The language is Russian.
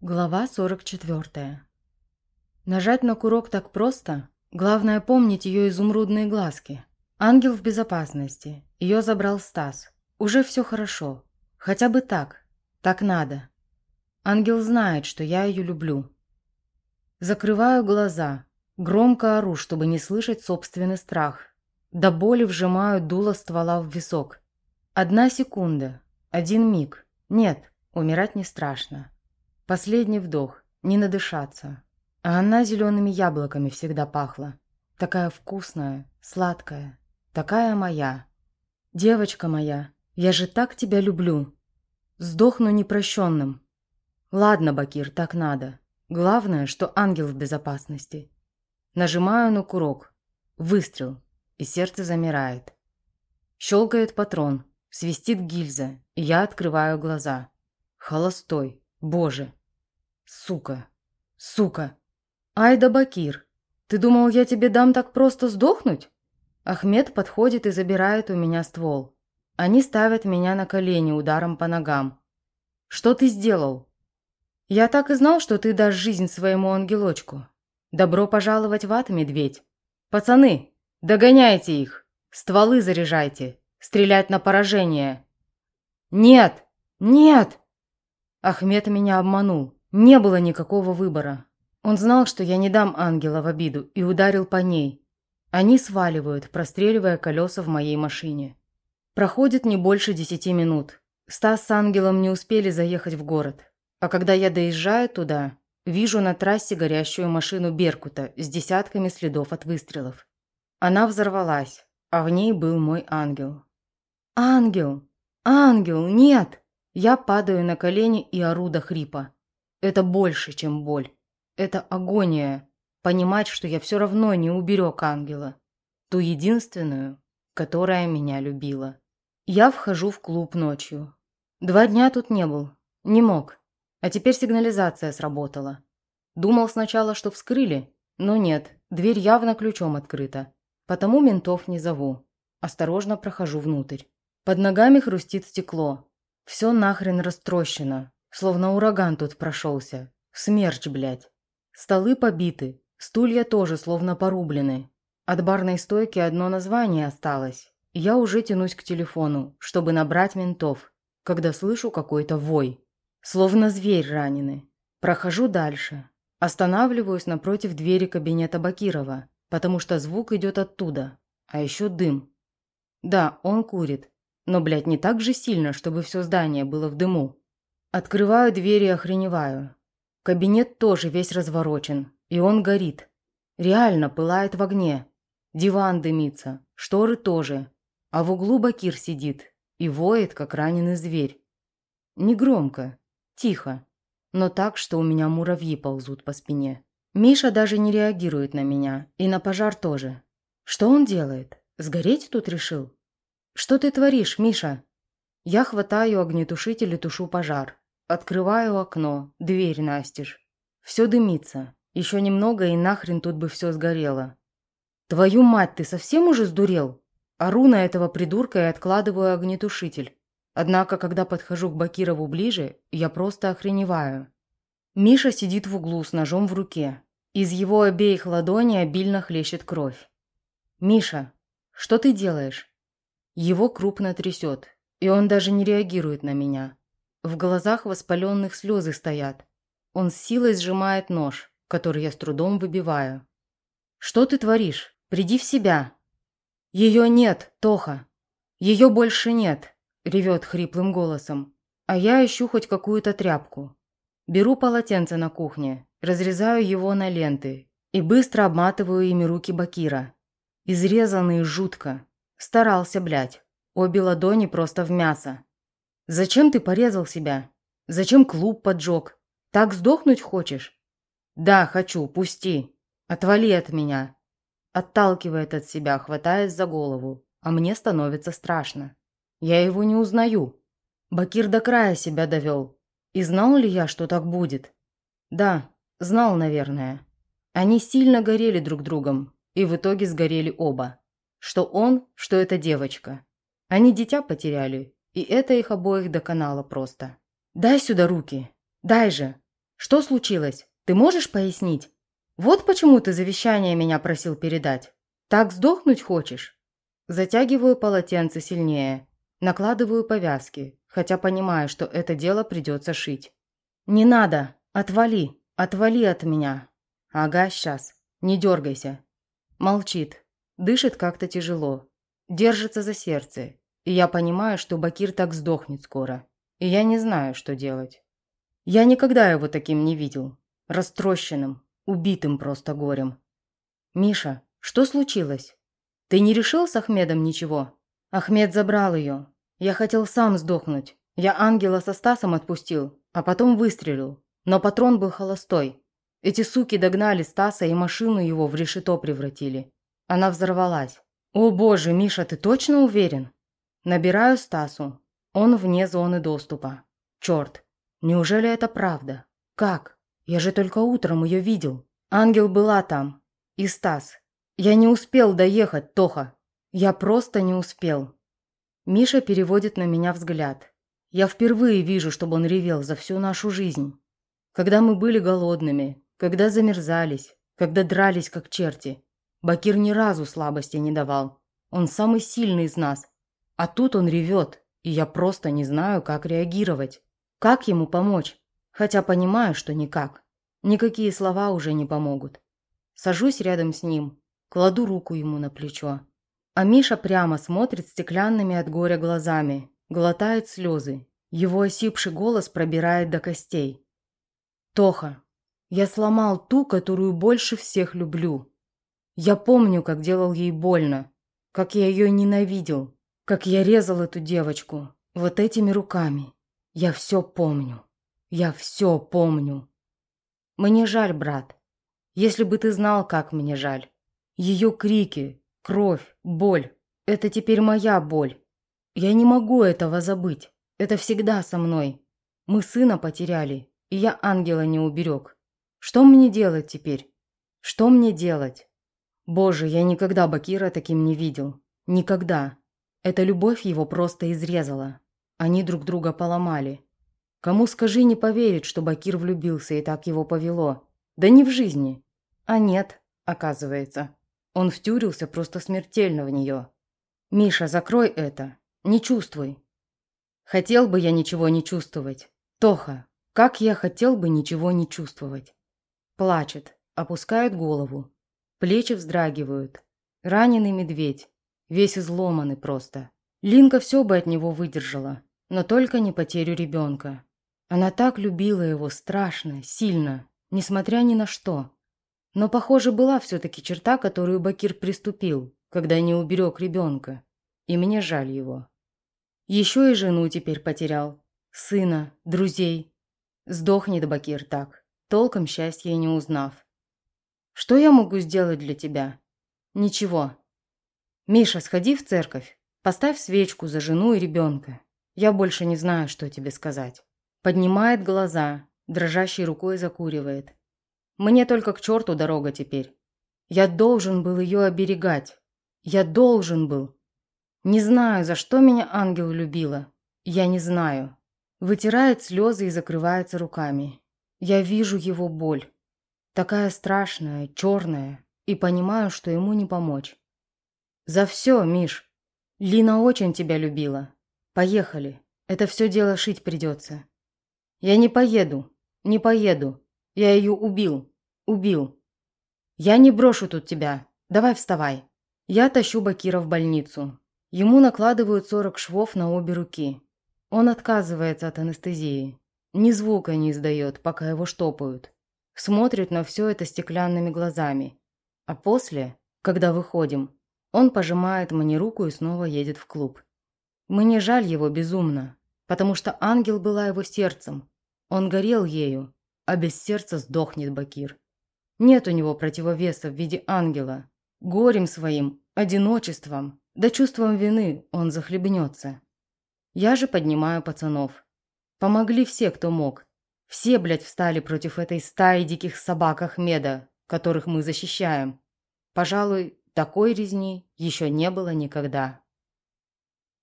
Глава 44. Нажать на курок так просто. Главное помнить ее изумрудные глазки. Ангел в безопасности. Ее забрал Стас. Уже все хорошо. Хотя бы так. Так надо. Ангел знает, что я ее люблю. Закрываю глаза. Громко ору, чтобы не слышать собственный страх. До боли вжимаю дуло ствола в висок. Одна секунда. Один миг. Нет, умирать не страшно. Последний вдох, не надышаться. А она зелеными яблоками всегда пахла. Такая вкусная, сладкая, такая моя. Девочка моя, я же так тебя люблю. Сдохну непрощенным. Ладно, Бакир, так надо. Главное, что ангел в безопасности. Нажимаю на курок. Выстрел. И сердце замирает. Щелкает патрон. Свистит гильза. И я открываю глаза. Холостой. Боже, Сука. Сука. Айда Бакир, ты думал, я тебе дам так просто сдохнуть? Ахмед подходит и забирает у меня ствол. Они ставят меня на колени ударом по ногам. Что ты сделал? Я так и знал, что ты дашь жизнь своему ангелочку. Добро пожаловать в ад, медведь. Пацаны, догоняйте их. Стволы заряжайте. Стрелять на поражение. Нет! Нет! Ахмед меня обманул. Не было никакого выбора. Он знал, что я не дам ангела в обиду, и ударил по ней. Они сваливают, простреливая колеса в моей машине. Проходит не больше десяти минут. Стас с ангелом не успели заехать в город. А когда я доезжаю туда, вижу на трассе горящую машину Беркута с десятками следов от выстрелов. Она взорвалась, а в ней был мой ангел. «Ангел! Ангел! Нет!» Я падаю на колени и ору до хрипа. Это больше, чем боль. Это агония. Понимать, что я все равно не уберег ангела. Ту единственную, которая меня любила. Я вхожу в клуб ночью. Два дня тут не был. Не мог. А теперь сигнализация сработала. Думал сначала, что вскрыли, но нет, дверь явно ключом открыта. Потому ментов не зову. Осторожно прохожу внутрь. Под ногами хрустит стекло. Все нахрен растрощено, Словно ураган тут прошелся. Смерч, блядь. Столы побиты, стулья тоже словно порублены. От барной стойки одно название осталось. Я уже тянусь к телефону, чтобы набрать ментов, когда слышу какой-то вой. Словно зверь раненый. Прохожу дальше. Останавливаюсь напротив двери кабинета Бакирова, потому что звук идет оттуда. А еще дым. Да, он курит. Но, блядь, не так же сильно, чтобы все здание было в дыму. Открываю дверь и охреневаю. Кабинет тоже весь разворочен, и он горит. Реально пылает в огне. Диван дымится, шторы тоже. А в углу Бакир сидит и воет, как раненый зверь. Негромко, тихо, но так, что у меня муравьи ползут по спине. Миша даже не реагирует на меня, и на пожар тоже. Что он делает? Сгореть тут решил? Что ты творишь, Миша? Я хватаю огнетушитель и тушу пожар. Открываю окно, дверь настежь. Все дымится. Еще немного, и нахрен тут бы все сгорело. Твою мать, ты совсем уже сдурел? Ору на этого придурка и откладываю огнетушитель. Однако, когда подхожу к Бакирову ближе, я просто охреневаю. Миша сидит в углу с ножом в руке. Из его обеих ладоней обильно хлещет кровь. «Миша, что ты делаешь?» Его крупно трясет, и он даже не реагирует на меня. В глазах воспаленных слезы стоят. Он с силой сжимает нож, который я с трудом выбиваю. «Что ты творишь? Приди в себя!» «Ее нет, Тоха! Ее больше нет!» – ревет хриплым голосом. А я ищу хоть какую-то тряпку. Беру полотенце на кухне, разрезаю его на ленты и быстро обматываю ими руки Бакира. Изрезанные жутко. Старался, блядь. Обе ладони просто в мясо. Зачем ты порезал себя? Зачем клуб поджег? Так сдохнуть хочешь? Да, хочу, пусти. Отвали от меня. Отталкивает от себя, хватаясь за голову. А мне становится страшно. Я его не узнаю. Бакир до края себя довел. И знал ли я, что так будет? Да, знал, наверное. Они сильно горели друг другом, и в итоге сгорели оба. Что он, что эта девочка. Они дитя потеряли, и это их обоих доконало просто. «Дай сюда руки! Дай же!» Что случилось? Ты можешь пояснить? Вот почему ты завещание меня просил передать. Так сдохнуть хочешь? Затягиваю полотенце сильнее, накладываю повязки, хотя понимаю, что это дело придется шить. Не надо, отвали, отвали от меня. Ага, сейчас, не дергайся. Молчит, дышит как-то тяжело, держится за сердце, и я понимаю, что Бакир так сдохнет скоро, и я не знаю, что делать. Я никогда его таким не видел, растрощенным, убитым просто горем. «Миша, что случилось? Ты не решил с Ахмедом ничего?» Ахмед забрал ее. Я хотел сам сдохнуть. Я ангела со Стасом отпустил, а потом выстрелил. Но патрон был холостой. Эти суки догнали Стаса и машину его в решето превратили. Она взорвалась. «О боже, Миша, ты точно уверен?» Набираю Стасу. Он вне зоны доступа. Черт, неужели это правда? Как? Я же только утром ее видел. Ангел была там. И Стас. Я не успел доехать, Тоха. Я просто не успел. Миша переводит на меня взгляд. Я впервые вижу, чтобы он ревел за всю нашу жизнь. Когда мы были голодными, когда замерзались, когда дрались как черти. Бакир ни разу слабости не давал. Он самый сильный из нас. А тут он ревет, и я просто не знаю, как реагировать. Как ему помочь? Хотя понимаю, что никак. Никакие слова уже не помогут. Сажусь рядом с ним, кладу руку ему на плечо. А Миша прямо смотрит стеклянными от горя глазами, глотает слезы. Его осипший голос пробирает до костей. «Тоха, я сломал ту, которую больше всех люблю. Я помню, как делал ей больно, как я ее ненавидел, как я резал эту девочку вот этими руками. Я все помню». Я все помню. Мне жаль, брат. Если бы ты знал, как мне жаль. Ее крики, кровь, боль. Это теперь моя боль. Я не могу этого забыть. Это всегда со мной. Мы сына потеряли, и я ангела не уберег. Что мне делать теперь? Что мне делать? Боже, я никогда Бакира таким не видел. Никогда. Эта любовь его просто изрезала. Они друг друга поломали. Кому скажи, не поверит, что Бакир влюбился и так его повело. Да не в жизни. А нет, оказывается. Он втюрился просто смертельно в нее. «Миша, закрой это. Не чувствуй». Хотел бы я ничего не чувствовать. Тоха, как я хотел бы ничего не чувствовать. Плачет, опускает голову. Плечи вздрагивают. Раненый медведь. Весь изломанный просто. Линка все бы от него выдержала, но только не потерю ребенка. Она так любила его страшно, сильно, несмотря ни на что. Но, похоже, была все-таки черта, которую Бакир приступил, когда не уберег ребенка. И мне жаль его. Еще и жену теперь потерял. Сына, друзей. Сдохнет Бакир так, толком счастья не узнав. Что я могу сделать для тебя? Ничего. Миша, сходи в церковь. Поставь свечку за жену и ребенка. Я больше не знаю, что тебе сказать. Поднимает глаза, дрожащей рукой закуривает. Мне только к черту дорога теперь. Я должен был ее оберегать. Я должен был. Не знаю, за что меня ангел любила. Я не знаю. Вытирает слезы и закрывается руками. Я вижу его боль. Такая страшная, черная. И понимаю, что ему не помочь. За все, Миш. Лина очень тебя любила. Поехали. Это все дело шить придется. «Я не поеду, не поеду. Я ее убил, убил. Я не брошу тут тебя. Давай вставай». Я тащу Бакира в больницу. Ему накладывают 40 швов на обе руки. Он отказывается от анестезии. Ни звука не издает, пока его штопают. Смотрит на все это стеклянными глазами. А после, когда выходим, он пожимает мне руку и снова едет в клуб. Мне жаль его безумно потому что ангел была его сердцем. Он горел ею, а без сердца сдохнет Бакир. Нет у него противовеса в виде ангела. Горем своим, одиночеством, да чувством вины он захлебнется. Я же поднимаю пацанов. Помогли все, кто мог. Все, блядь, встали против этой стаи диких собак Ахмеда, которых мы защищаем. Пожалуй, такой резни еще не было никогда.